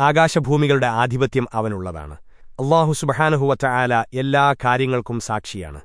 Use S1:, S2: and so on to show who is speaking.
S1: ആകാശഭൂമികളുടെ ആധിപത്യം അവനുള്ളതാണ്. അള്ളാഹു സുബഹാനഹുവറ്റ ആല എല്ലാ കാര്യങ്ങൾക്കും സാക്ഷിയാണ്.